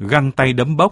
găng tay đấm bốc,